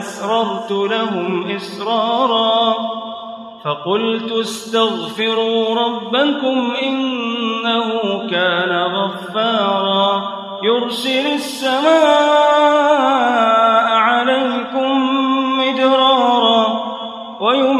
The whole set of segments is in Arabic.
لهم وأسررت لهم إسرارا فقلت استغفروا ربكم إنه كان غفارا يرسل السماء عليكم مدرارا ويمددكم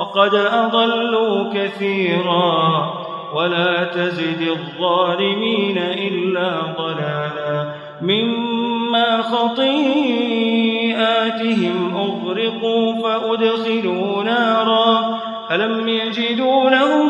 وقد أضلوا كثيرا ولا تزد الظالمين إلا ضلالا مما خطيئاتهم أغرقوا فأدخلوا نارا فلم يجدوا لهم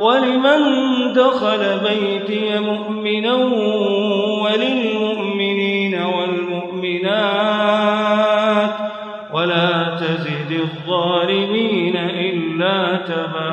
ولمن دخل بيتي مؤمنا وللمؤمنين والمؤمنات ولا تزد الظالمين إلا تبارا